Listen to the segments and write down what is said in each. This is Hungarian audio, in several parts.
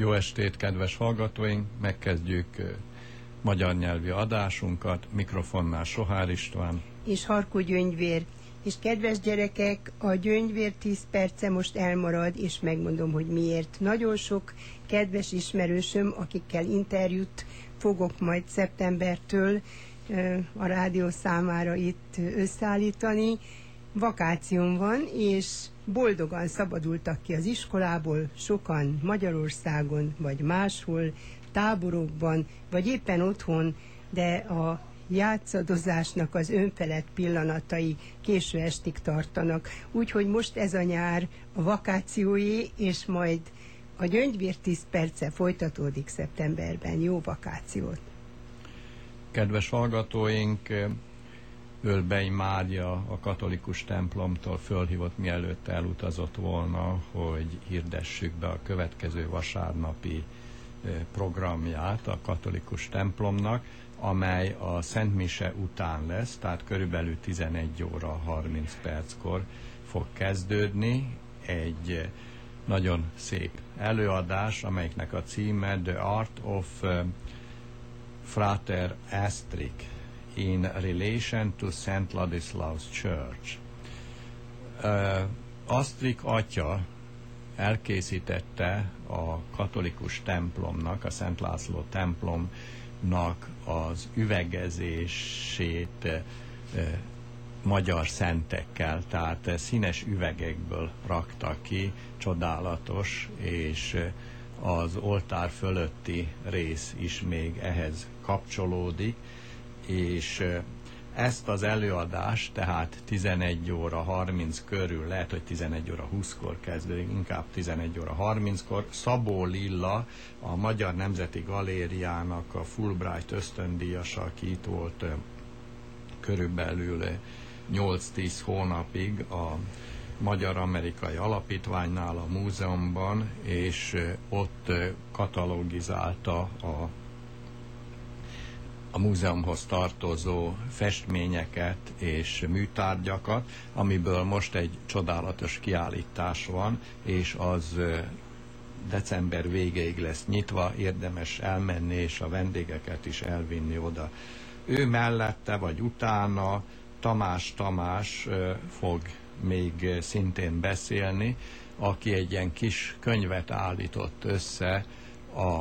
Jó estét, kedves hallgatóink! Megkezdjük magyar nyelvi adásunkat. Mikrofonnál Sohár István. és Harkó gyöngyvér. És kedves gyerekek, a gyöngyvér 10 perce most elmarad, és megmondom, hogy miért. Nagyon sok kedves ismerősöm, akikkel interjút fogok majd szeptembertől a rádió számára itt összeállítani, vakáción van, és boldogan szabadultak ki az iskolából, sokan Magyarországon, vagy máshol, táborokban, vagy éppen otthon, de a játszadozásnak az önfelett pillanatai késő estig tartanak. Úgyhogy most ez a nyár a vakációé, és majd a gyöngyvér 10 perce folytatódik szeptemberben. Jó vakációt! Kedves hallgatóink, Ölbei Mária a katolikus templomtól fölhívott, mielőtt elutazott volna, hogy hirdessük be a következő vasárnapi programját a katolikus templomnak, amely a Szent Mise után lesz, tehát körülbelül 11 óra 30 perckor fog kezdődni egy nagyon szép előadás, amelyiknek a címe The Art of Frater Astrik in relation to St. Ladislaus Church. Uh, Astrik atya elkészítette a katolikus templomnak, a Szent László templomnak az üvegezését uh, magyar szentekkel, tehát színes üvegekből rakta ki, csodálatos, és az oltár fölötti rész is még ehhez kapcsolódik, és ezt az előadást, tehát 11 óra 30 körül, lehet, hogy 11 óra 20-kor kezdődik, inkább 11 óra 30-kor, Szabó Lilla, a Magyar Nemzeti Galériának a Fulbright ösztöndíjasa, aki itt volt körülbelül 8-10 hónapig a Magyar-Amerikai Alapítványnál, a múzeumban, és ott katalogizálta a a múzeumhoz tartozó festményeket és műtárgyakat, amiből most egy csodálatos kiállítás van, és az december végéig lesz nyitva, érdemes elmenni és a vendégeket is elvinni oda. Ő mellette vagy utána Tamás Tamás fog még szintén beszélni, aki egy ilyen kis könyvet állított össze a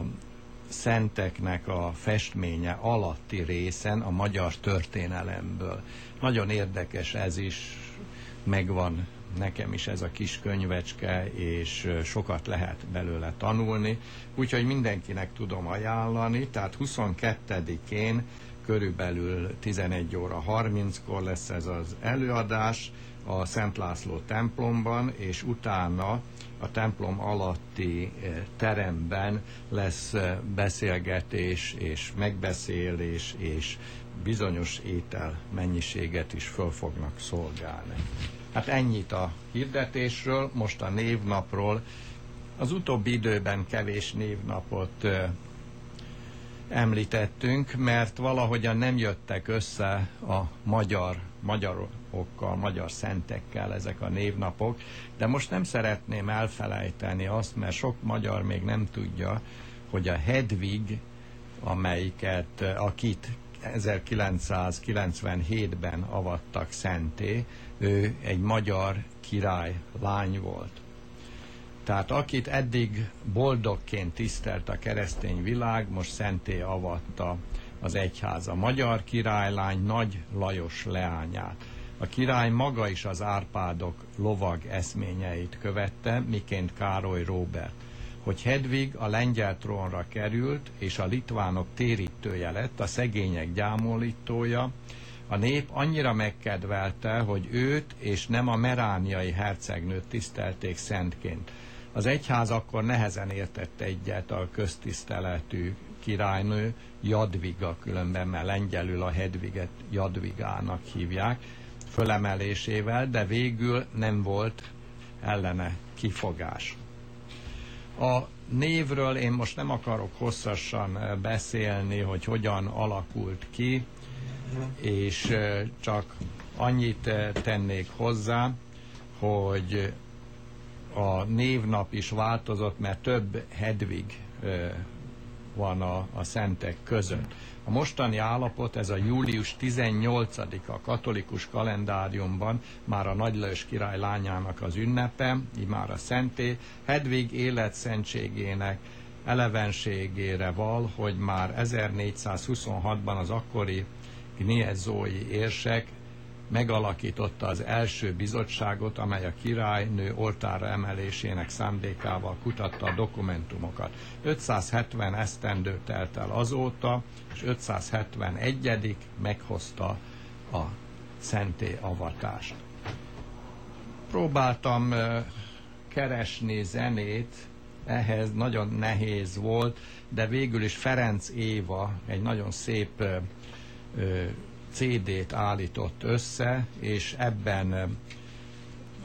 szenteknek a festménye alatti részen a magyar történelemből. Nagyon érdekes ez is, megvan nekem is ez a kis könyvecske, és sokat lehet belőle tanulni, úgyhogy mindenkinek tudom ajánlani, tehát 22-én körülbelül 11 óra 30-kor lesz ez az előadás a Szent László templomban, és utána a templom alatti eh, teremben lesz eh, beszélgetés és megbeszélés, és bizonyos étel mennyiséget is föl fognak szolgálni. Hát ennyit a hirdetésről, most a névnapról. Az utóbbi időben kevés névnapot eh, említettünk, mert valahogyan nem jöttek össze a magyar, magyarokkal, magyar szentekkel ezek a névnapok, de most nem szeretném elfelejteni azt, mert sok magyar még nem tudja, hogy a Hedvig, amelyiket, akit 1997-ben avattak szenté, ő egy magyar király lány volt. Tehát akit eddig boldogként tisztelt a keresztény világ, most szenté avatta az egyház a magyar királylány Nagy Lajos leányát. A király maga is az Árpádok lovag eszményeit követte, miként Károly Róbert. Hogy Hedvig a lengyel trónra került, és a litvánok térítője lett, a szegények gyámolítója, a nép annyira megkedvelte, hogy őt és nem a merániai hercegnőt tisztelték szentként. Az egyház akkor nehezen értette egyet a köztiszteletű királynő, Jadviga különben, mert lengyelül a Hedviget Jadvigának hívják, fölemelésével, de végül nem volt ellene kifogás. A névről én most nem akarok hosszasan beszélni, hogy hogyan alakult ki, és csak annyit tennék hozzá, hogy a névnap is változott, mert több Hedvig van a, a szentek között. A mostani állapot, ez a július 18-a katolikus kalendáriumban már a Nagylős király lányának az ünnepe, így már a szenté, Hedvig életszentségének elevenségére val, hogy már 1426-ban az akkori gniezói érsek megalakította az első bizottságot, amely a királynő oltára emelésének szándékával kutatta a dokumentumokat. 570 esztendő telt el azóta, és 571 meghozta a szenté avatást. Próbáltam keresni zenét, ehhez nagyon nehéz volt, de végül is Ferenc Éva egy nagyon szép CD-t állított össze, és ebben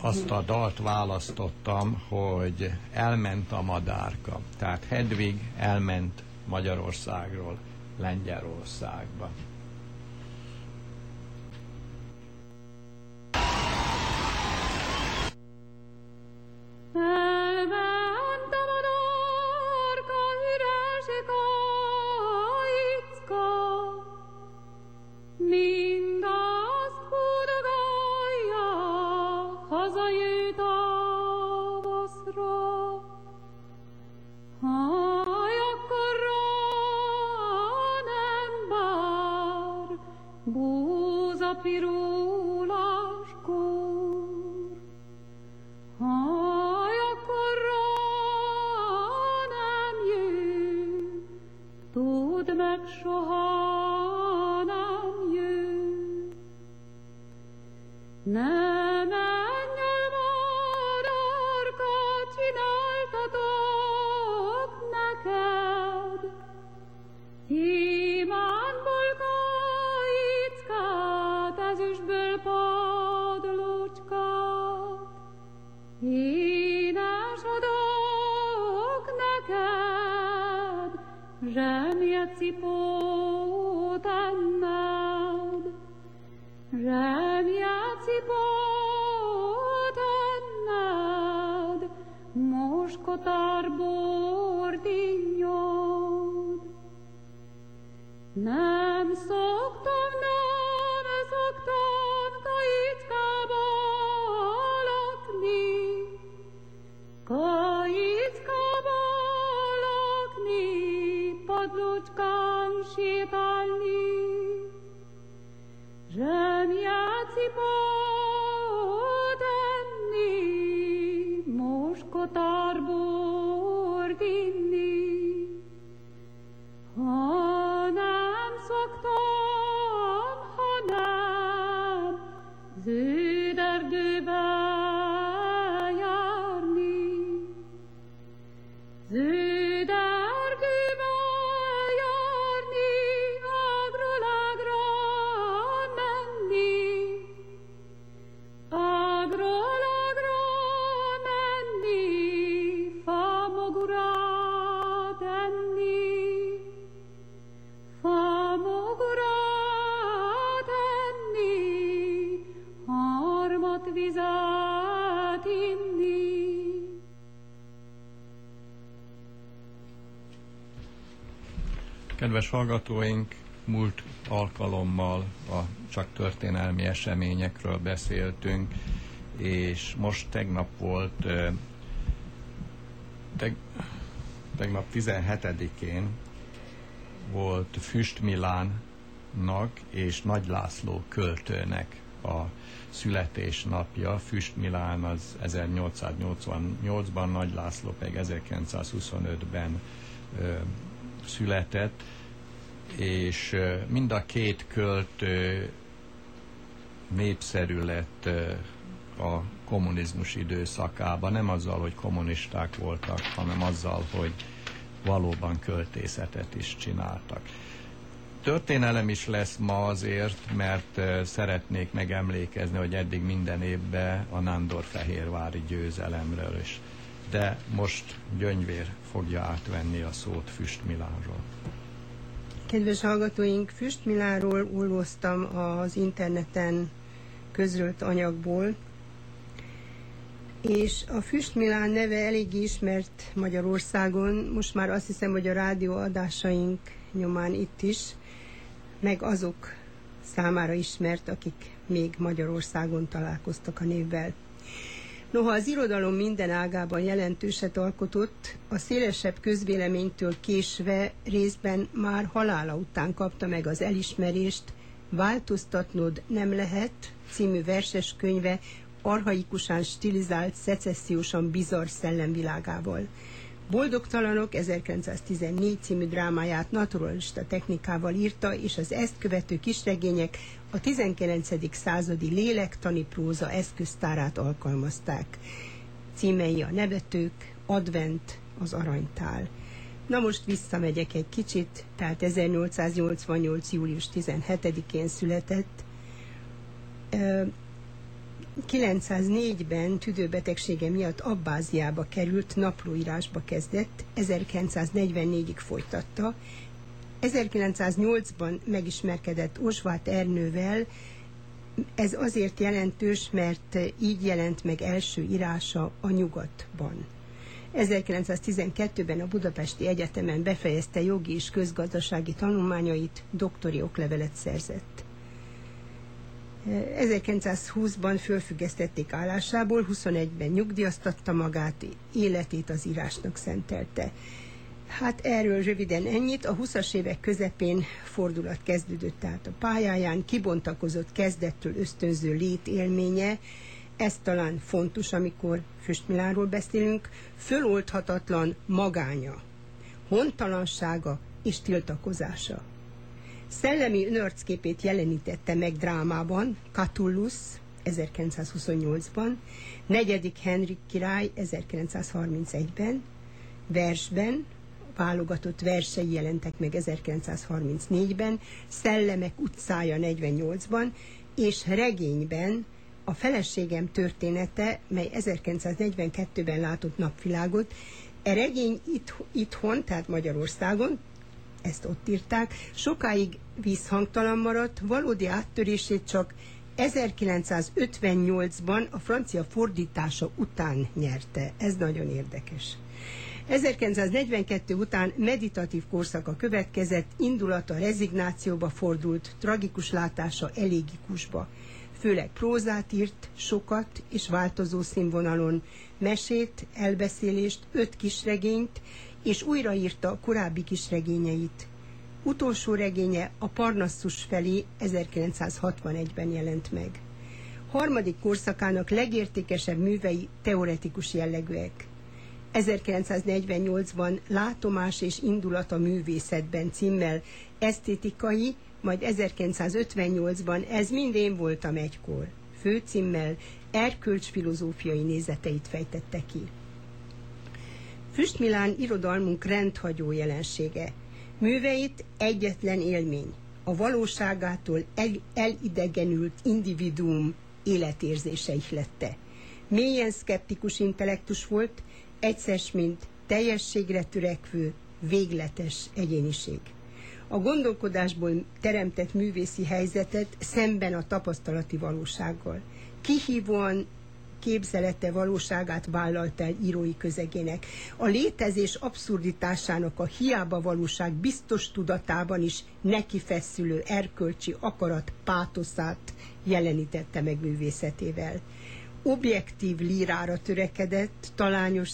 azt a dalt választottam, hogy elment a madárka. Tehát Hedvig elment Magyarországról Lengyelországba. kotár bordinyód. Nem szó Kedves hallgatóink, múlt alkalommal a csak történelmi eseményekről beszéltünk, és most tegnap volt, teg, tegnap 17-én volt Füst Milánnak és Nagy László költőnek a születésnapja. Füst Milán az 1888-ban, Nagy László pedig 1925-ben született, és mind a két költő népszerű lett a kommunizmus időszakában, nem azzal, hogy kommunisták voltak, hanem azzal, hogy valóban költészetet is csináltak. Történelem is lesz ma azért, mert szeretnék megemlékezni, hogy eddig minden évben a Nándor-Fehérvári győzelemről is. De most Gyöngyvér fogja átvenni a szót Füst Milánról. Kedves hallgatóink, Füst Milánról olvoztam az interneten közrölt anyagból, és a Füst Milán neve elég ismert Magyarországon, most már azt hiszem, hogy a rádióadásaink nyomán itt is, meg azok számára ismert, akik még Magyarországon találkoztak a névvel. Noha az irodalom minden ágában jelentőset alkotott, a szélesebb közvéleménytől késve részben már halála után kapta meg az elismerést Változtatnod nem lehet című verses könyve arhaikusan stilizált, szecessziósan bizarr szellemvilágával. Boldogtalanok 1914 című drámáját naturalista technikával írta, és az ezt követő kisregények a 19. századi lélektani próza eszköztárát alkalmazták. Címei a nevetők, advent, az aranytál. Na most visszamegyek egy kicsit, tehát 1888. július 17-én született. 904-ben tüdőbetegsége miatt Abbáziába került, naplóírásba kezdett, 1944-ig folytatta. 1908-ban megismerkedett Osvát Ernővel, ez azért jelentős, mert így jelent meg első írása a nyugatban. 1912-ben a Budapesti Egyetemen befejezte jogi és közgazdasági tanulmányait, doktori oklevelet szerzett. 1920-ban fölfüggesztették állásából, 21-ben nyugdíjaztatta magát, életét az írásnak szentelte. Hát erről röviden ennyit. A 20-as évek közepén fordulat kezdődött tehát a pályáján, kibontakozott kezdettől ösztönző létélménye, ez talán fontos, amikor Füstmiláról beszélünk, föloldhatatlan magánya, hontalansága és tiltakozása. Szellemi önarcképét jelenítette meg drámában Catullus 1928-ban, negyedik Henrik király 1931-ben, versben, válogatott versei jelentek meg 1934-ben, Szellemek utcája 48-ban, és regényben a feleségem története, mely 1942-ben látott napvilágot, e regény itt, itthon, tehát Magyarországon, ezt ott írták, sokáig vízhangtalan maradt, valódi áttörését csak 1958-ban a francia fordítása után nyerte. Ez nagyon érdekes. 1942 után meditatív korszaka következett, indulata rezignációba fordult, tragikus látása elégikusba főleg prózát írt, sokat és változó színvonalon, mesét, elbeszélést, öt kisregényt, és újraírta korábbi kisregényeit. Utolsó regénye a Parnassus felé 1961-ben jelent meg. Harmadik korszakának legértékesebb művei teoretikus jellegűek. 1948-ban Látomás és indulat a művészetben címmel esztétikai, majd 1958-ban ez mind én voltam egykor. Főcímmel erkölcs filozófiai nézeteit fejtette ki. Füstmilán irodalmunk rendhagyó jelensége. Műveit egyetlen élmény, a valóságától el, elidegenült individuum életérzése lette. Mélyen szkeptikus intellektus volt, egyszer mint teljességre törekvő, végletes egyéniség a gondolkodásból teremtett művészi helyzetet szemben a tapasztalati valósággal. Kihívóan képzelete valóságát vállalt el írói közegének. A létezés abszurditásának a hiába valóság biztos tudatában is neki feszülő erkölcsi akarat pátoszát jelenítette meg művészetével. Objektív lírára törekedett, talányos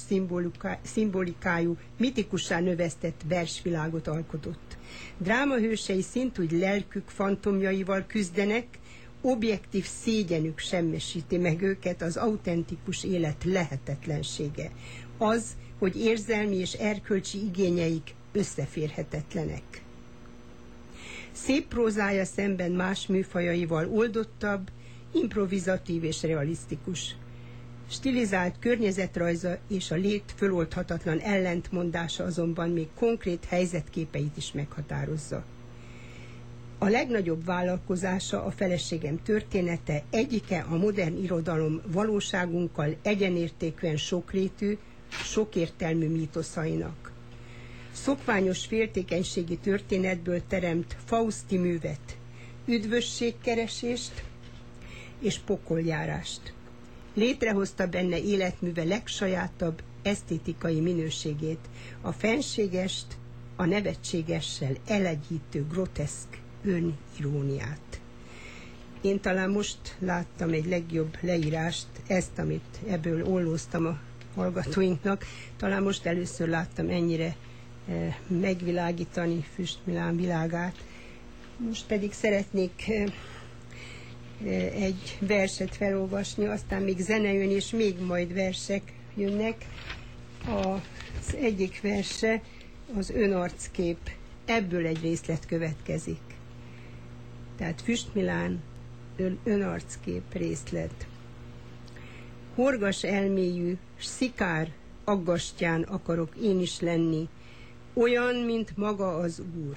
szimbolikájú, mitikussá növesztett versvilágot alkotott. Drámahősei szintúgy lelkük fantomjaival küzdenek, objektív szégyenük semmesíti meg őket az autentikus élet lehetetlensége. Az, hogy érzelmi és erkölcsi igényeik összeférhetetlenek. Szép prózája szemben más műfajaival oldottabb, improvizatív és realisztikus stilizált környezetrajza és a lét föloldhatatlan ellentmondása azonban még konkrét helyzetképeit is meghatározza. A legnagyobb vállalkozása a feleségem története egyike a modern irodalom valóságunkkal egyenértékűen sokrétű, sokértelmű mítoszainak. Szokványos féltékenységi történetből teremt Fausti művet, üdvösségkeresést és pokoljárást. Létrehozta benne életműve legsajátabb esztétikai minőségét, a fenségest, a nevetségessel elegyítő groteszk öniróniát. Én talán most láttam egy legjobb leírást, ezt, amit ebből ollóztam a hallgatóinknak, talán most először láttam ennyire eh, megvilágítani Füstmilán világát. Most pedig szeretnék eh, egy verset felolvasni, aztán még zene jön, és még majd versek jönnek. Az egyik verse az önarckép. Ebből egy részlet következik. Tehát Füstmilán önarckép részlet. Horgas elmélyű, szikár aggastyán akarok én is lenni, olyan, mint maga az Úr.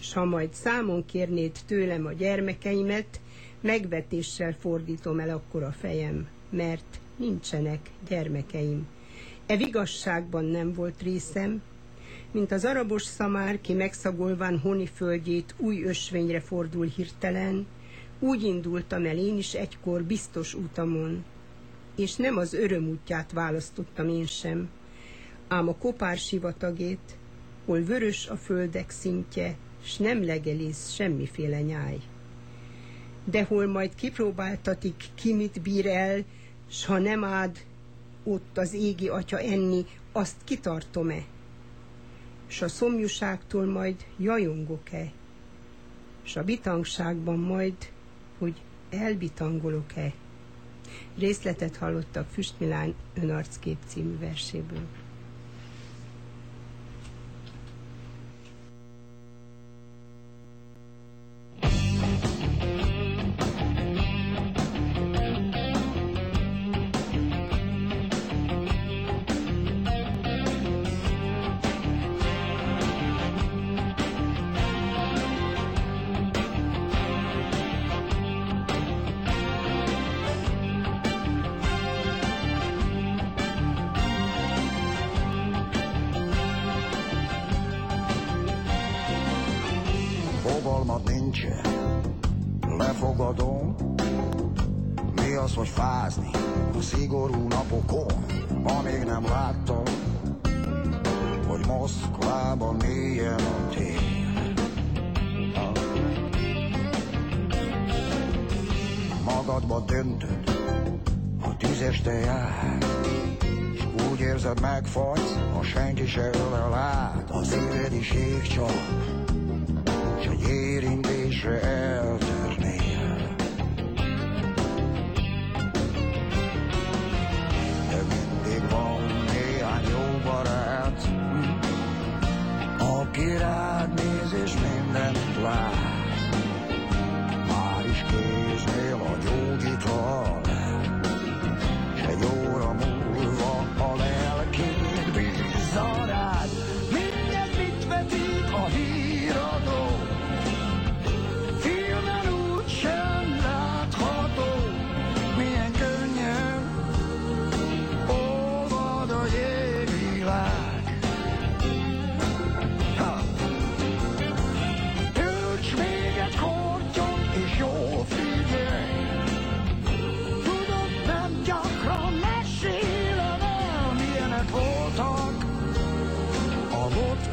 S ha majd számon kérnéd tőlem a gyermekeimet, Megvetéssel fordítom el akkor a fejem, mert nincsenek gyermekeim. E vigasságban nem volt részem, mint az arabos szamár, ki megszagolván honi földjét új ösvényre fordul hirtelen, úgy indultam el én is egykor biztos utamon, és nem az öröm útját választottam én sem, ám a kopár sivatagét, hol vörös a földek szintje, s nem legelés semmiféle nyáj. De hol majd kipróbáltatik, ki mit bír el, s ha nem ád ott az égi atya enni, azt kitartom-e? S a szomjúságtól majd jajongok-e? S a bitangságban majd, hogy elbitangolok-e? Részletet hallottak Füstmilán önarckép című verséből. Nincsen, lefogadom. Mi az, hogy fázni a szigorú napokon, amíg nem láttam, hogy Moszkvában milyen a tél. Magadba döntöd, a tízeste jár, és úgy érzed megfagysz, ha senki se ölel át, a szíved is égcsap, treasure.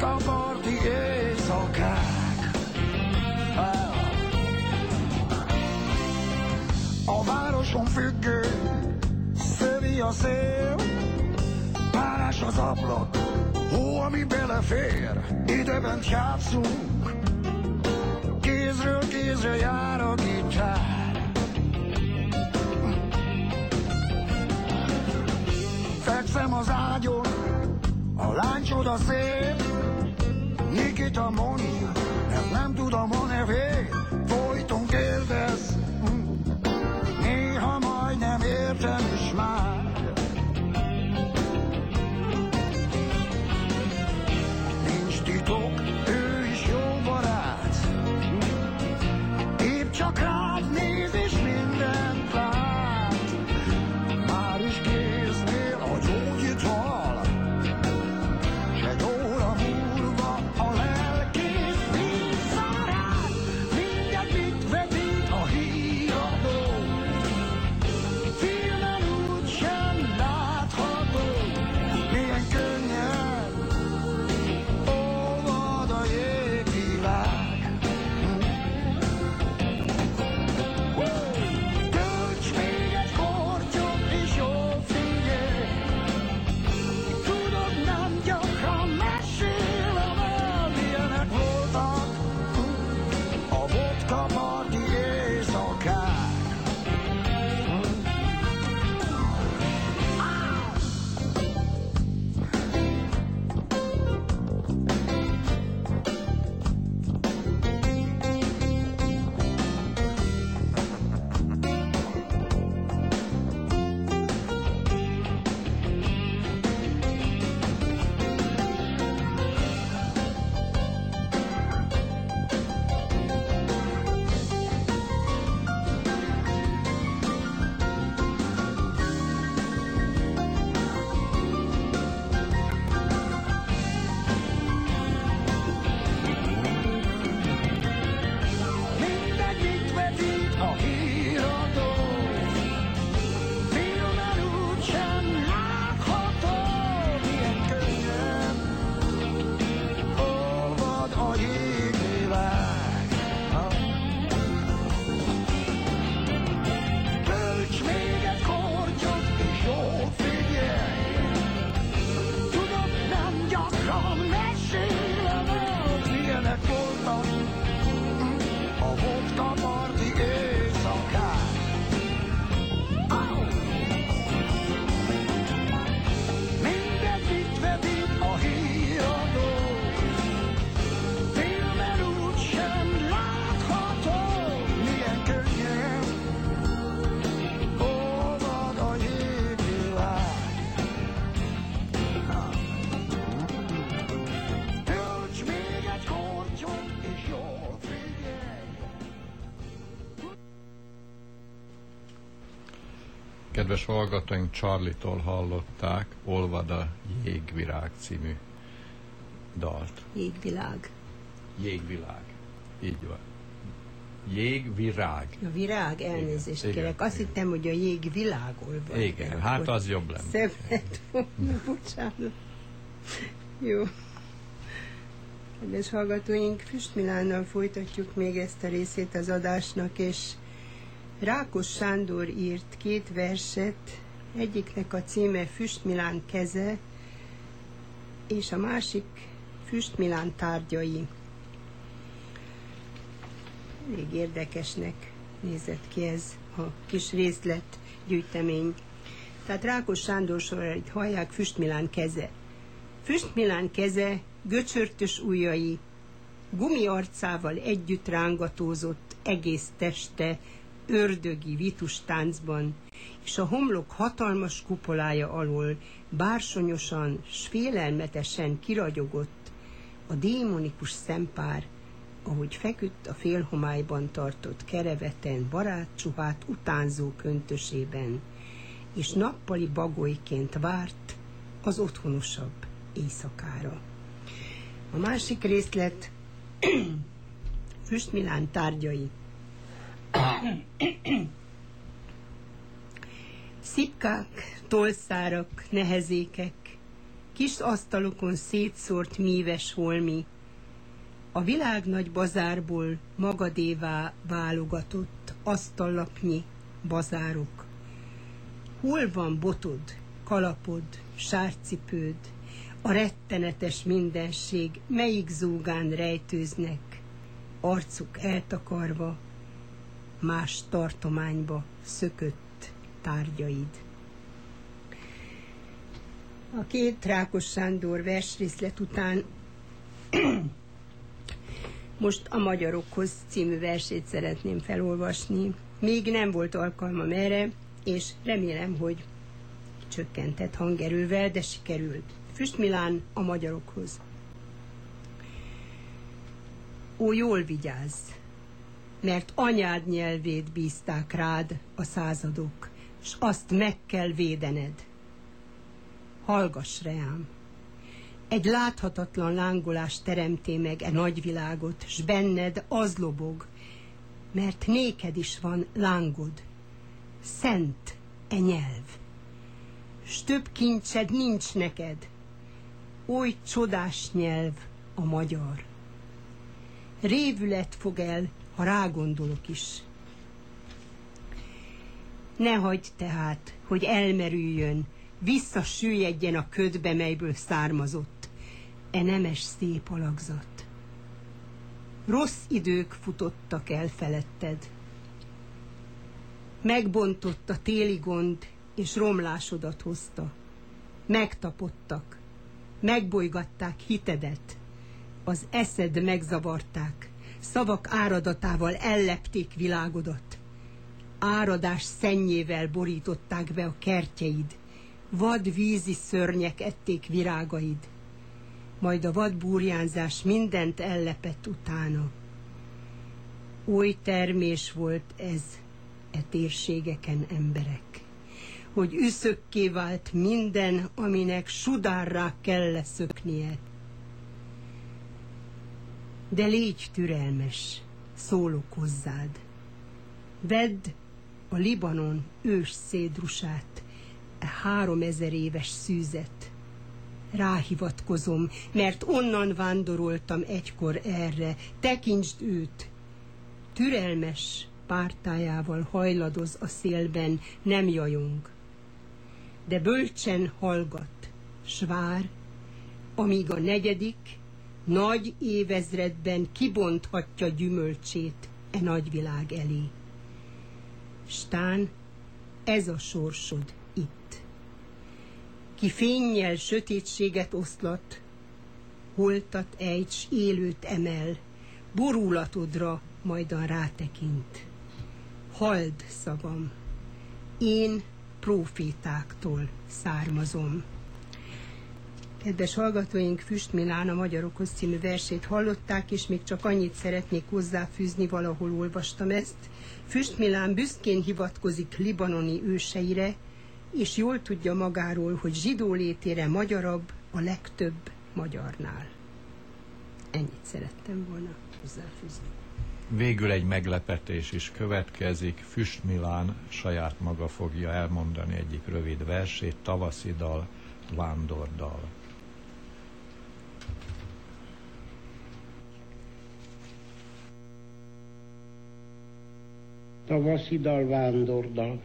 A parti éjszakák. A városon függő, szövi a szél, párás az ablak, hó, ami belefér, időben játszunk, kézről kézre jár a gitár. Fekszem az ágyon, a lány csoda szép, Mondja, mert nem tudom a nevét, folyton kérdez, hm. néha majdnem értem is Kedves hallgatóink, Charlie-tól hallották Olvad a Jégvirág című dalt. Jégvilág. Jégvilág. Így van. Jégvirág. A virág, elnézést Igen, kérek. Azt igen. hittem, hogy a jégvilág olvad. Igen, Akkor hát az jobb lenne. Szebb lett volna, bocsánat. Jó. Kedves hallgatóink, Füst Milánnal folytatjuk még ezt a részét az adásnak, és Rákos Sándor írt két verset, egyiknek a címe Füst Milán keze, és a másik Füst Milán tárgyai. Elég érdekesnek nézett ki ez a kis részlet gyűjtemény. Tehát Rákos Sándor sorait hallják Füst Milán keze. Füst Milán keze, göcsörtös ujjai, gumi arcával együtt rángatózott egész teste ördögi vitus és a homlok hatalmas kupolája alól bársonyosan s félelmetesen kiragyogott a démonikus szempár, ahogy feküdt a félhomályban tartott kereveten barátcsuhát utánzó köntösében, és nappali bagolyként várt az otthonosabb éjszakára. A másik részlet Füstmilán tárgyai. Szipkák, tolszárak, nehezékek, kis asztalokon szétszórt míves holmi, a világ nagy bazárból magadévá válogatott asztallapnyi bazárok. Hol van botod, kalapod, sárcipőd, a rettenetes mindenség, melyik zúgán rejtőznek, arcuk eltakarva, más tartományba szökött tárgyaid. A két Rákos Sándor versrészlet után most a Magyarokhoz című versét szeretném felolvasni. Még nem volt alkalmam erre, és remélem, hogy csökkentett hangerővel, de sikerült. Füst Milán a magyarokhoz. Ó, jól vigyázz, mert anyád nyelvét bízták rád a századok, s azt meg kell védened. Hallgass reám! Egy láthatatlan lángolás teremté meg e nagyvilágot, s benned az lobog, mert néked is van lángod, szent e nyelv. S több kincsed nincs neked, oly csodás nyelv a magyar. Révület fog el, ha rágondolok is. Ne hagyd tehát, hogy elmerüljön, visszasüllyedjen a ködbe, melyből származott, e nemes szép alakzat. Rossz idők futottak el feletted. Megbontott a téli gond, és romlásodat hozta. Megtapottak, megbolygatták hitedet, az eszed megzavarták, szavak áradatával ellepték világodat. Áradás szennyével borították be a kertjeid, vad vízi szörnyek ették virágaid, majd a vad burjánzás mindent ellepett utána. Oly termés volt ez e térségeken emberek, hogy üszökké vált minden, aminek sudárrá kell leszöknie. De légy türelmes, szólok hozzád. Vedd a Libanon ős szédrusát, e három ezer éves szűzet. Ráhivatkozom, mert onnan vándoroltam egykor erre, tekintsd őt. Türelmes pártájával hajladoz a szélben, nem jajong. De bölcsen hallgat, s amíg a negyedik, nagy évezredben kibonthatja gyümölcsét e nagyvilág elé. Stán, ez a sorsod itt. Ki fényjel sötétséget oszlat, holtat ejts, élőt emel, borulatodra majdan rátekint. Hald szavam, én profétáktól származom. Kedves hallgatóink, Füst Milán a Magyarokhoz című versét hallották, és még csak annyit szeretnék hozzáfűzni, valahol olvastam ezt. Füst Milán büszkén hivatkozik libanoni őseire, és jól tudja magáról, hogy zsidó létére magyarabb a legtöbb magyarnál. Ennyit szerettem volna hozzáfűzni. Végül egy meglepetés is következik. Füst Milán saját maga fogja elmondani egyik rövid versét, tavaszi dal, vándordal. Tavaszi dal, vándordal.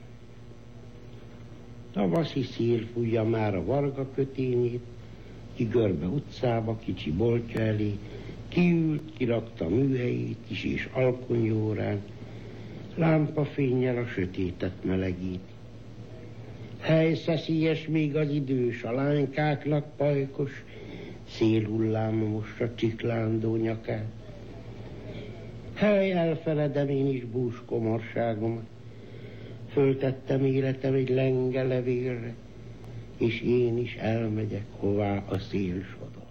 Tavaszi szél fújja már a varga kötényét, ki görbe utcába, kicsi boltja elé, kiült, kirakta műhelyét is és alkonyórán, lámpafényjel a sötétet melegít. Hely szeszélyes még az idős, a lánykáknak pajkos, szélhullám most a csiklándó nyakán. Hely elfeledem én is bús komorságomat, föltettem életem egy lenge levélre, és én is elmegyek, hová a szél sodor.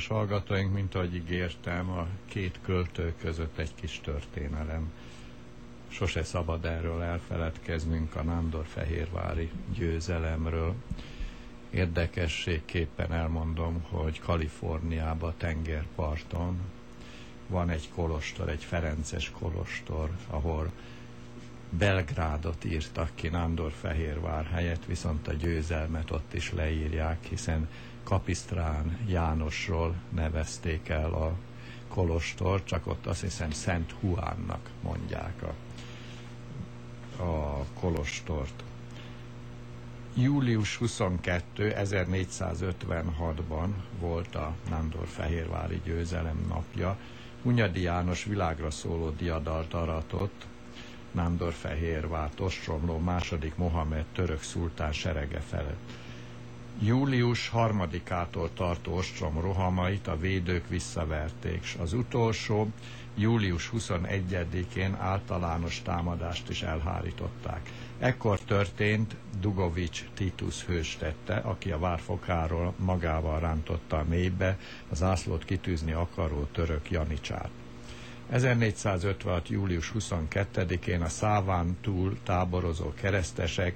Kedves hallgatóink, mint ahogy ígértem, a két költő között egy kis történelem. Sose szabad erről elfeledkeznünk a Nándor-Fehérvári győzelemről. Érdekességképpen elmondom, hogy Kaliforniába tengerparton van egy kolostor, egy Ferences kolostor, ahol Belgrádot írtak ki Nándor-Fehérvár helyett, viszont a győzelmet ott is leírják, hiszen Kapisztrán Jánosról nevezték el a kolostor, csak ott azt hiszem Szent Huánnak mondják a, a kolostort. Július 22, 1456-ban volt a Nándor-Fehérvári győzelem napja. Hunyadi János világra szóló diadalt aratott, Nándor-Fehérvárt ostromló második Mohamed török szultán serege felett. Július harmadikától tartó ostrom rohamait a védők visszaverték, s az utolsó július 21-én általános támadást is elhárították. Ekkor történt Dugovics Titus hős tette, aki a várfokáról magával rántotta a mélybe az ászlót kitűzni akaró török Janicsát. 1456. július 22-én a Száván túl táborozó keresztesek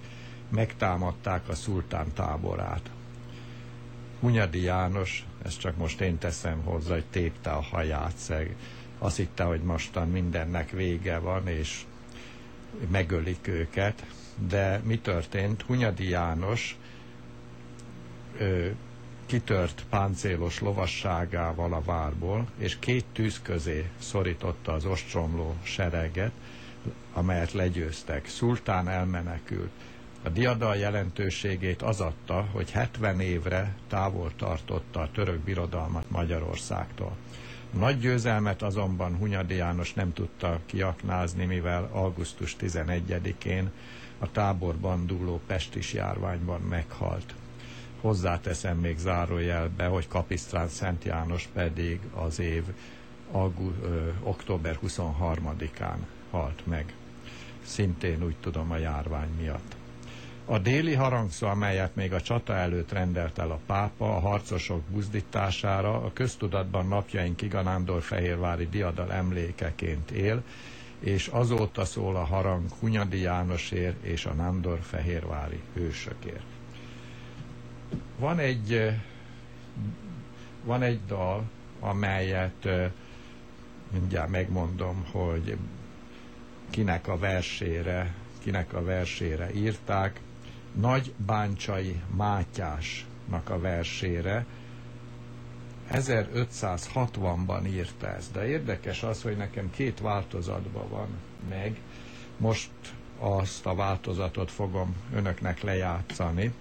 megtámadták a szultán táborát. Hunyadi János, ezt csak most én teszem hozzá, hogy tépte a haját, szeg. azt hitte, hogy mostan mindennek vége van, és megölik őket, de mi történt? Hunyadi János ö, kitört páncélos lovasságával a várból, és két tűz közé szorította az ostromló sereget, amelyet legyőztek. Szultán elmenekült. A diadal jelentőségét az adta, hogy 70 évre távol tartotta a török birodalmat Magyarországtól. A nagy győzelmet azonban Hunyadi János nem tudta kiaknázni, mivel augusztus 11-én a táborban dúló pestis járványban meghalt. Hozzáteszem még zárójelbe, hogy Kapisztrán Szent János pedig az év agu, ö, október 23-án halt meg. Szintén úgy tudom a járvány miatt. A déli harangszó, amelyet még a csata előtt rendelt el a pápa a harcosok buzdítására, a köztudatban napjainkig a Nándor-Fehérvári diadal emlékeként él, és azóta szól a harang Hunyadi Jánosért és a Nándor-Fehérvári hősökért. Van egy, van egy dal, amelyet mindjárt megmondom, hogy kinek a versére, kinek a versére írták. Nagy Báncsai Mátyásnak a versére 1560-ban írta ezt, de érdekes az, hogy nekem két változatban van meg. Most azt a változatot fogom önöknek lejátszani,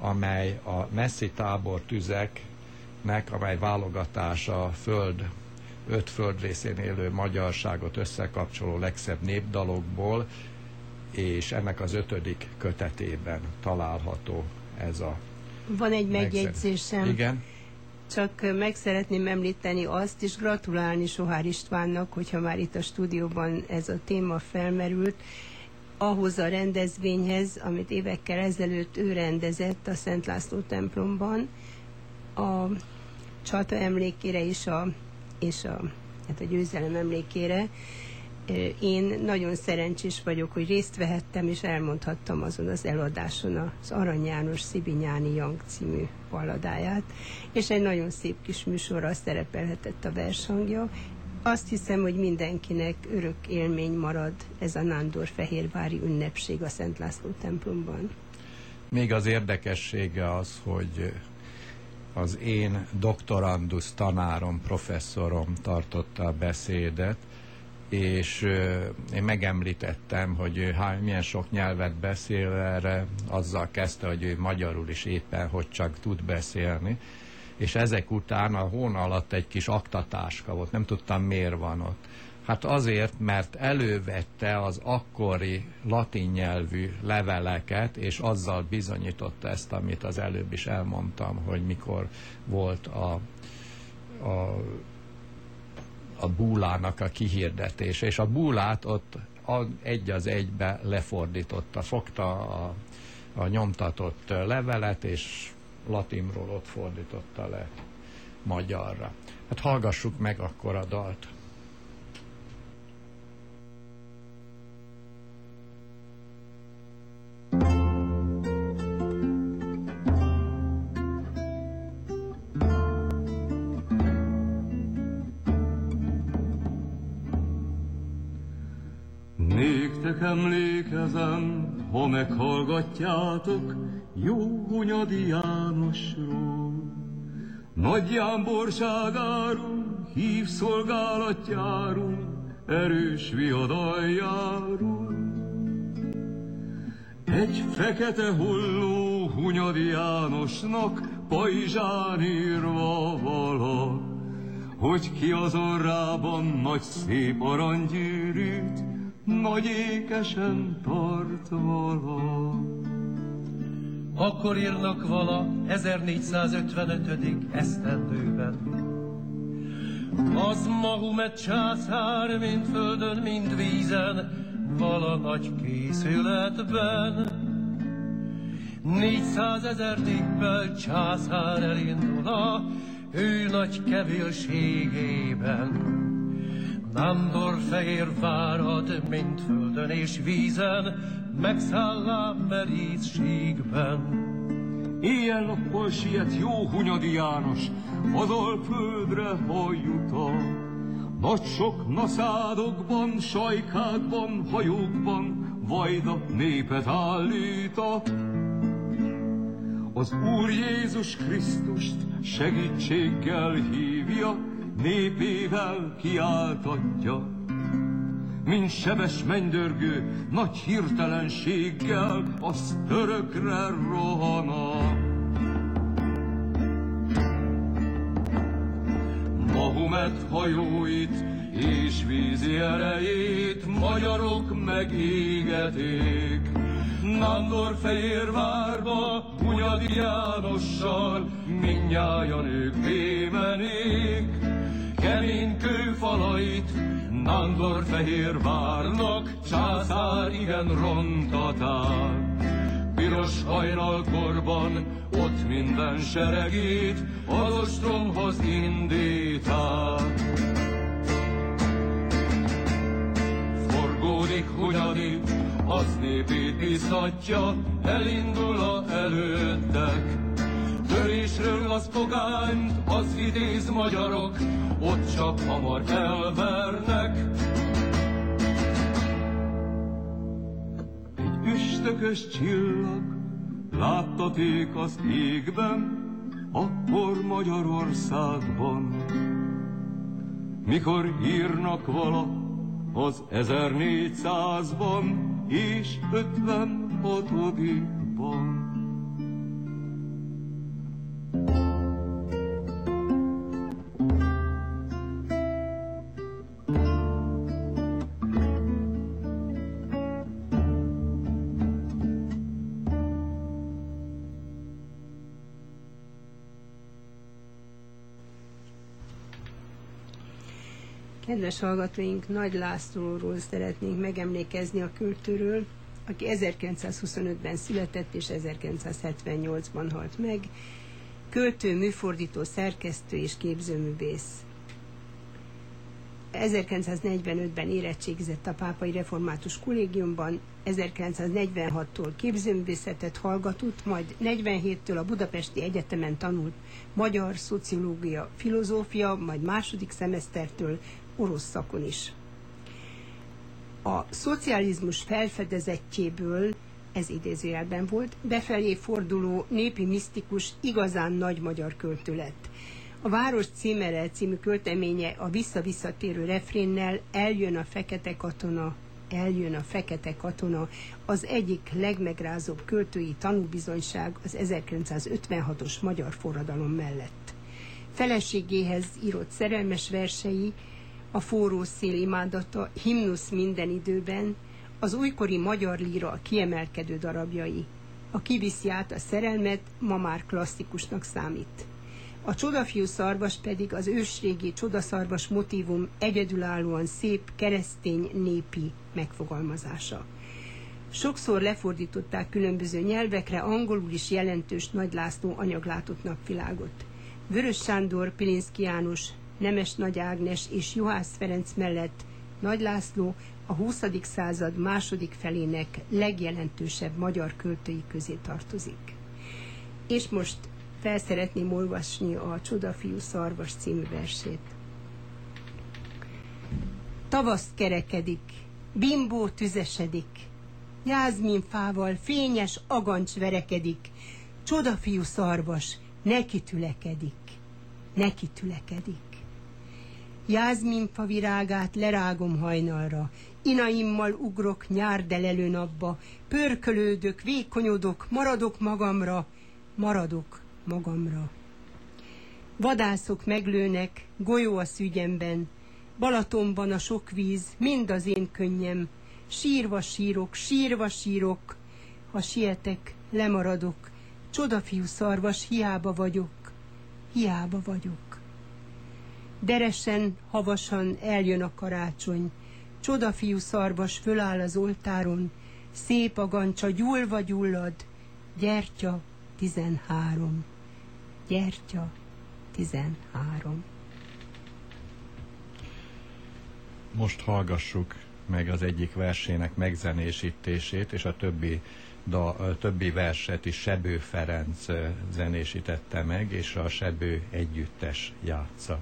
amely a messzi tábor tüzeknek, amely válogatása a föld öt földrészén élő magyarságot összekapcsoló legszebb népdalokból, és ennek az ötödik kötetében található ez a Van egy megjegyzésem. Igen. Csak meg szeretném említeni azt, és gratulálni Sohár Istvánnak, hogyha már itt a stúdióban ez a téma felmerült, ahhoz a rendezvényhez, amit évekkel ezelőtt ő rendezett a Szent László templomban, a csata emlékére és a, és a, hát a győzelem emlékére, én nagyon szerencsés vagyok, hogy részt vehettem, és elmondhattam azon az eladáson az Arany János Szibinyáni Yang című balladáját, és egy nagyon szép kis műsorral szerepelhetett a vershangja. Azt hiszem, hogy mindenkinek örök élmény marad ez a Nándor-Fehérvári ünnepség a Szent László templomban. Még az érdekessége az, hogy az én doktorandusz tanárom, professzorom tartotta a beszédet, és én megemlítettem, hogy hány, milyen sok nyelvet beszél erre, azzal kezdte, hogy ő magyarul is éppen, hogy csak tud beszélni, és ezek után a hón alatt egy kis aktatáska volt, nem tudtam miért van ott. Hát azért, mert elővette az akkori latin nyelvű leveleket, és azzal bizonyította ezt, amit az előbb is elmondtam, hogy mikor volt a, a a búlának a kihirdetése, és a búlát ott egy az egybe lefordította, fogta a, a nyomtatott levelet, és latinról ott fordította le magyarra. Hát hallgassuk meg akkor a dalt. Néktek emlékezem, ha meghallgatjátok jó Hunyadi Jánosról. Nagy jámborságáról, hív szolgálatjáról, erős viadaljáról. Egy fekete hulló Hunyadi Jánosnak pajzsán írva vala, hogy ki az orrában nagy szép aranygyűrűt, nagy ékesen tart. Akkor írnak vala 1455. esztendőben. Az Mahumet császár, mind földön, mind vízen, vala nagy készületben. 400 ezer néppel császár elindul a ő nagy kevélségében. Nándor fehér várad, mint földön és vízen, megszállám merízségben. Éjjel-nappal siet jó Hunyadi János, az Alföldre hajuta. Nagy sok naszádokban, sajkákban, hajókban, vajda népet állíta. Az Úr Jézus Krisztust segítséggel hívja, népével kiáltatja. Mint sebes mennydörgő, nagy hirtelenséggel, az törökre rohana. Mahomet hajóit és vízi erejét magyarok megégeték. Nándor Fehérvárba, Hunyadi Jánossal, mindnyájan ők bémenék. Kemény kőfalait Nándor Fehérvárnak császár igen rontaták. Piros hajnalkorban ott minden seregét az ostromhoz indíták. Forgódik Hunyadi, az népét biztatja, elindul a előttek. Törésről az pogányt, az vitéz magyarok, ott csak hamar elvernek. Egy üstökös csillag láttaték az égben, akkor Magyarországban. Mikor írnak vala az 1400-ban és 56-ban. Kedves hallgatóink, Nagy Lászlóról szeretnénk megemlékezni a költőről, aki 1925-ben született és 1978-ban halt meg. Költő, műfordító, szerkesztő és képzőművész. 1945-ben érettségizett a Pápai Református Kollégiumban, 1946-tól képzőművészetet hallgatott, majd 47-től a Budapesti Egyetemen tanult magyar, szociológia, filozófia, majd második szemesztertől orosz szakon is. A szocializmus felfedezettjéből, ez idézőjelben volt, befelé forduló népi misztikus igazán nagy magyar költő lett. A Város címere című költeménye a visszavisszatérő refrénnel eljön a fekete katona, eljön a fekete katona, az egyik legmegrázóbb költői tanúbizonyság az 1956-os magyar forradalom mellett. Feleségéhez írott szerelmes versei, a forró szél imádata, himnusz minden időben, az újkori magyar líra kiemelkedő darabjai. A kiviszi át a szerelmet ma már klasszikusnak számít. A csodafiú szarvas pedig az ősrégi csodaszarvas motívum egyedülállóan szép keresztény népi megfogalmazása. Sokszor lefordították különböző nyelvekre, angolul is jelentős Nagy László anyag látott napvilágot. Vörös Sándor, Pilinszki János, Nemes Nagy Ágnes és Juhász Ferenc mellett Nagy László a 20. század második felének legjelentősebb magyar költői közé tartozik. És most fel szeretném olvasni a Csodafiú szarvas című versét. Tavasz kerekedik, bimbó tüzesedik, jázminfával fényes agancs verekedik, csodafiú szarvas neki tülekedik, neki tülekedik. Jázminfa virágát lerágom hajnalra, inaimmal ugrok nyárdelelő napba, pörkölődök, vékonyodok, maradok magamra, maradok magamra. Vadászok meglőnek, golyó a szügyemben, Balatonban a sok víz, mind az én könnyem, sírva sírok, sírva sírok, ha sietek, lemaradok, csodafiú szarvas, hiába vagyok, hiába vagyok. Deresen, havasan eljön a karácsony, csodafiú szarvas föláll az oltáron, szép a gancsa, gyulva gyullad, gyertya tizenhárom, gyertya tizenhárom. Most hallgassuk meg az egyik versének megzenésítését, és a többi, da, a többi verset is Sebő Ferenc zenésítette meg, és a Sebő együttes játsza.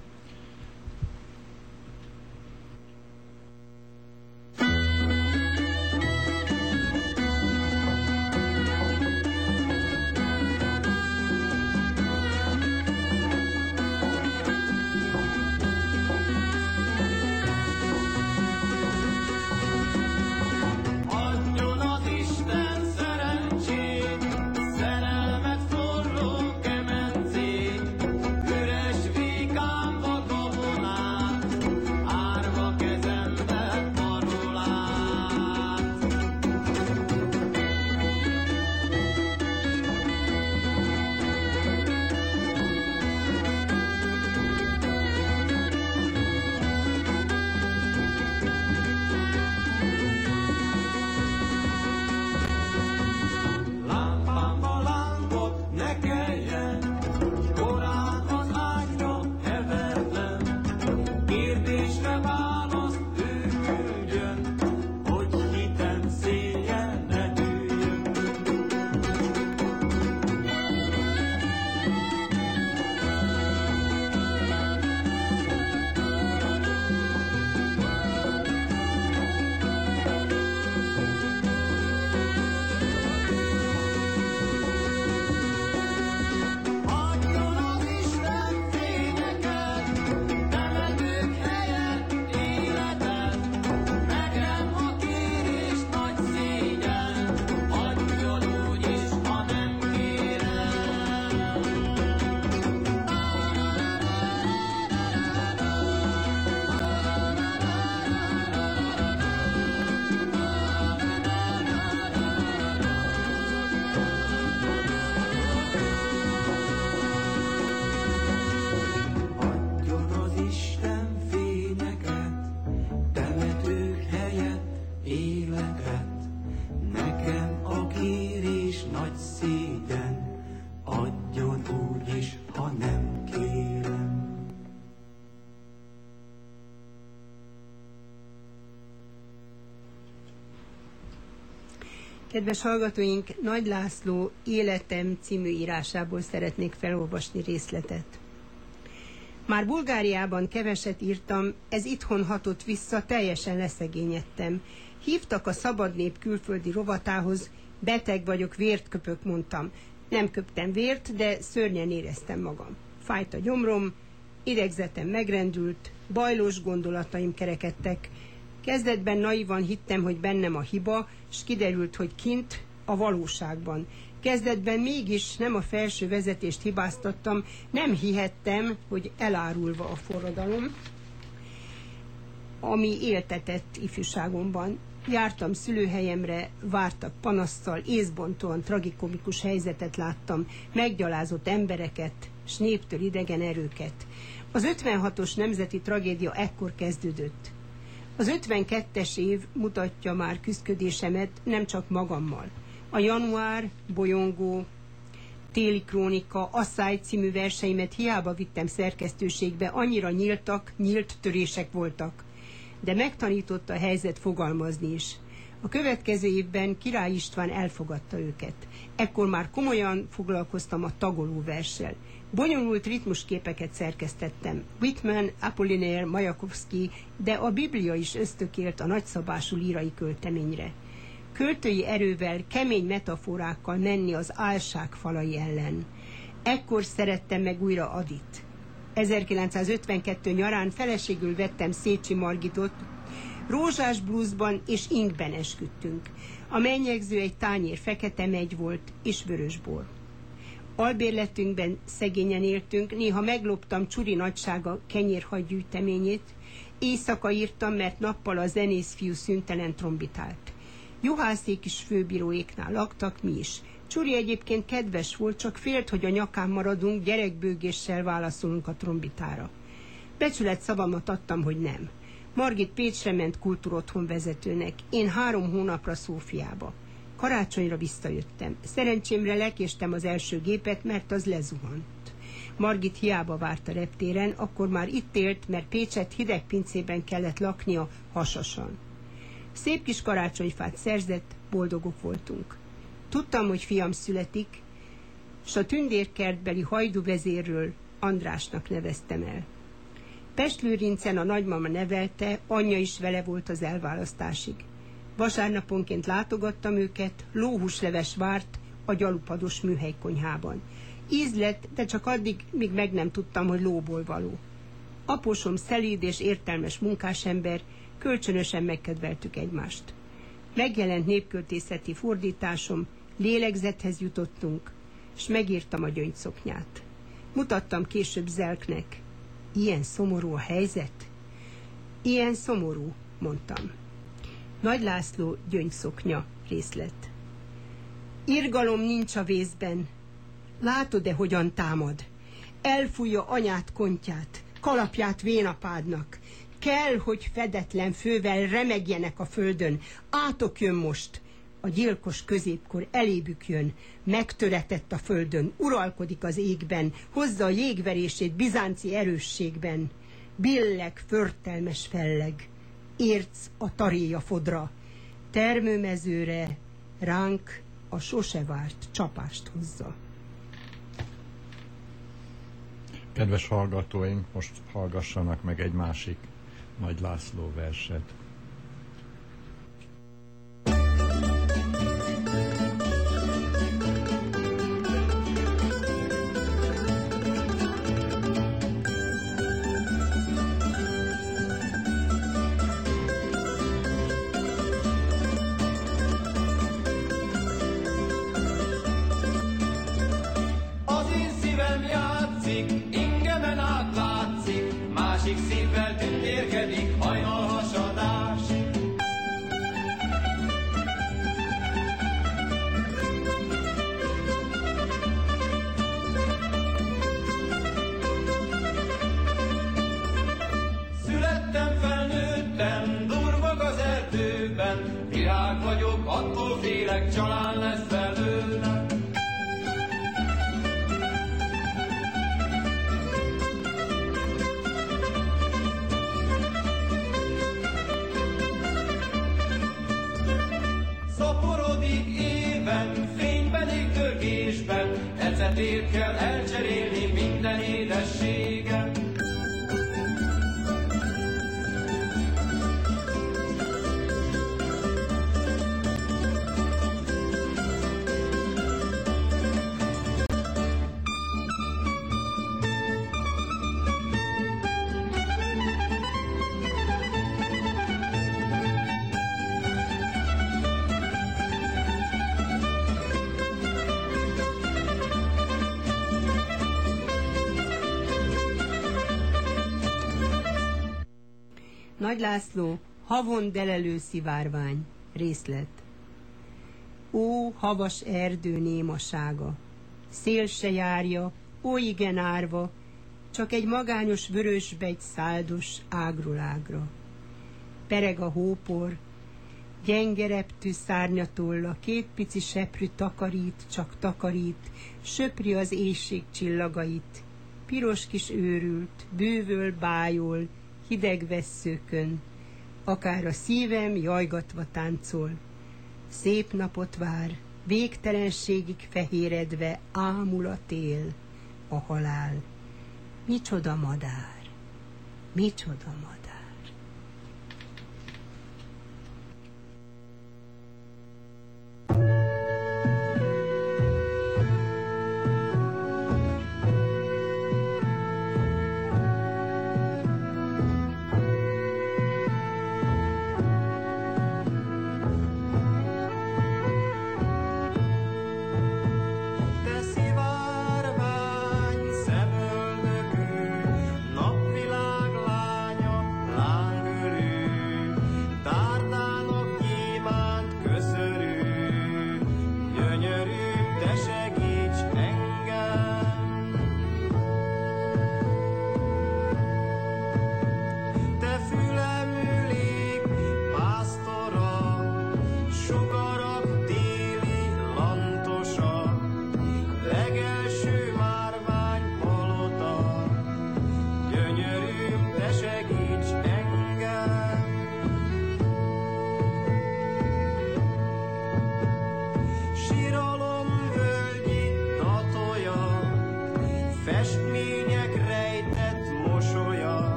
Kedves hallgatóink, Nagy László Életem című írásából szeretnék felolvasni részletet. Már Bulgáriában keveset írtam, ez itthon hatott vissza, teljesen leszegényedtem. Hívtak a szabadnép külföldi rovatához, beteg vagyok, vért köpök, mondtam. Nem köptem vért, de szörnyen éreztem magam. Fájt a gyomrom, idegzetem megrendült, bajlós gondolataim kerekedtek, Kezdetben naivan hittem, hogy bennem a hiba, és kiderült, hogy kint a valóságban. Kezdetben mégis nem a felső vezetést hibáztattam, nem hihettem, hogy elárulva a forradalom, ami éltetett ifjúságomban. Jártam szülőhelyemre, vártak panasszal, észbontóan tragikomikus helyzetet láttam, meggyalázott embereket, s néptől idegen erőket. Az 56-os nemzeti tragédia ekkor kezdődött. Az 52-es év mutatja már küzdködésemet nem csak magammal. A január, bolyongó, téli krónika, asszály című verseimet hiába vittem szerkesztőségbe, annyira nyíltak, nyílt törések voltak. De megtanította a helyzet fogalmazni is. A következő évben Király István elfogadta őket. Ekkor már komolyan foglalkoztam a tagoló verssel. Bonyolult ritmusképeket szerkesztettem. Whitman, Apollinaire, Majakovsky, de a Biblia is ösztökélt a nagyszabású lírai költeményre. Költői erővel, kemény metaforákkal menni az álság falai ellen. Ekkor szerettem meg újra Adit. 1952 nyarán feleségül vettem Szécsi Margitot, rózsás blúzban és inkben esküdtünk. A mennyegző egy tányér fekete megy volt, és vörös bor. Albérletünkben szegényen éltünk, néha megloptam Csuri nagysága kenyérhagy gyűjteményét, éjszaka írtam, mert nappal a zenészfiú szüntelen trombitált. Juhászék is főbíróéknál laktak, mi is. Csuri egyébként kedves volt, csak félt, hogy a nyakán maradunk, gyerekbőgéssel válaszolunk a trombitára. Becsület szavamat adtam, hogy nem. Margit Pécsre ment kultúrotthon vezetőnek, én három hónapra Szófiába. Karácsonyra visszajöttem. Szerencsémre lekéstem az első gépet, mert az lezuhant. Margit hiába várt a reptéren, akkor már itt élt, mert Pécset hideg pincében kellett laknia hasasan. Szép kis karácsonyfát szerzett, boldogok voltunk. Tudtam, hogy fiam születik, s a tündérkertbeli hajdu vezérről Andrásnak neveztem el. Pestlőrincen a nagymama nevelte, anyja is vele volt az elválasztásig. Vasárnaponként látogattam őket, lóhúsleves várt a gyalupados műhelykonyhában. Íz lett, de csak addig, míg meg nem tudtam, hogy lóból való. Aposom szelíd és értelmes munkásember, kölcsönösen megkedveltük egymást. Megjelent népköltészeti fordításom, lélegzethez jutottunk, és megírtam a gyöngyszoknyát. Mutattam később Zelknek. Ilyen szomorú a helyzet? Ilyen szomorú, mondtam. Nagy László gyöngyszoknya részlet. Irgalom nincs a vészben. Látod-e, hogyan támad? Elfújja anyát kontját, kalapját vénapádnak. Kell, hogy fedetlen fővel remegjenek a földön. Átok jön most. A gyilkos középkor elébük jön, megtöretett a földön, uralkodik az égben, hozza a jégverését bizánci erősségben. Billeg, förtelmes felleg érc a taréja fodra, termőmezőre ránk a sose várt csapást hozza. Kedves hallgatóink, most hallgassanak meg egy másik Nagy László verset. Nagy László, havon delelő szivárvány, részlet. Ó, havas erdő némasága, szél se járja, ó igen árva, csak egy magányos vörösbegy száldos ágról ágra. Pereg a hópor, gyenge reptű szárnyatolla, két pici seprű takarít, csak takarít, söpri az éjség csillagait, piros kis őrült, bővöl, bájol, hideg vesszőkön, akár a szívem jajgatva táncol. Szép napot vár, végtelenségig fehéredve ámul a tél, a halál. Micsoda madár, micsoda madár.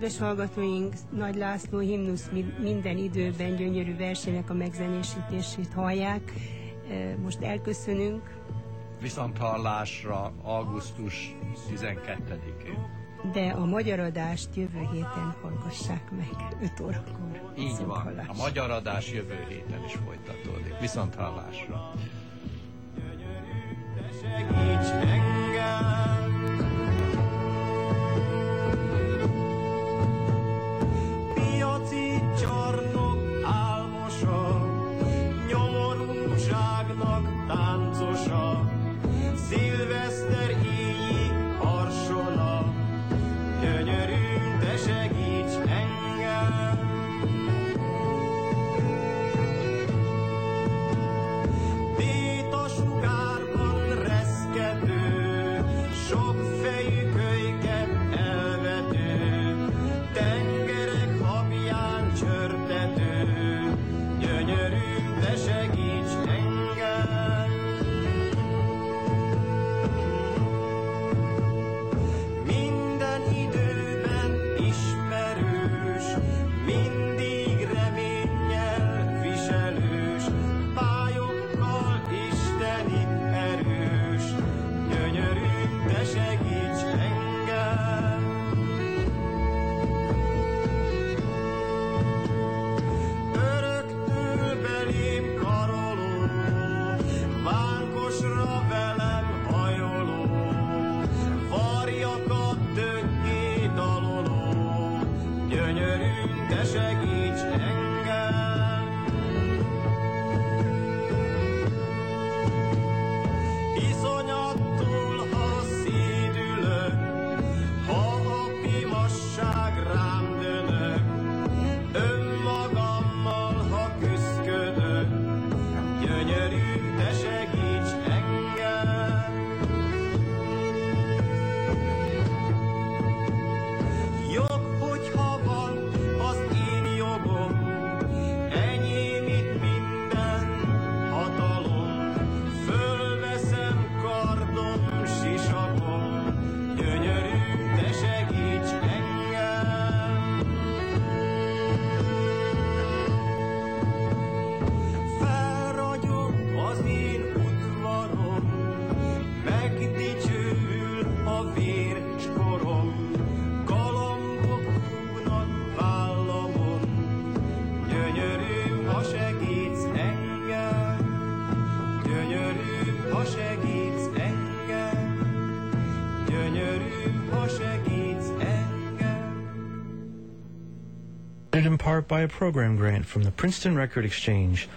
Kedves hallgatóink, Nagy László himnusz minden időben gyönyörű versének a megzenésítését hallják. Most elköszönünk. Viszont hallásra augusztus 12-én. De a magyar adást jövő héten hallgassák meg, 5 órakor. Így Viszont van, hallás. a magyar adás jövő héten is folytatódik. Viszont hallásra. Gyönyörű, de segíts engem. part by a program grant from the Princeton Record Exchange.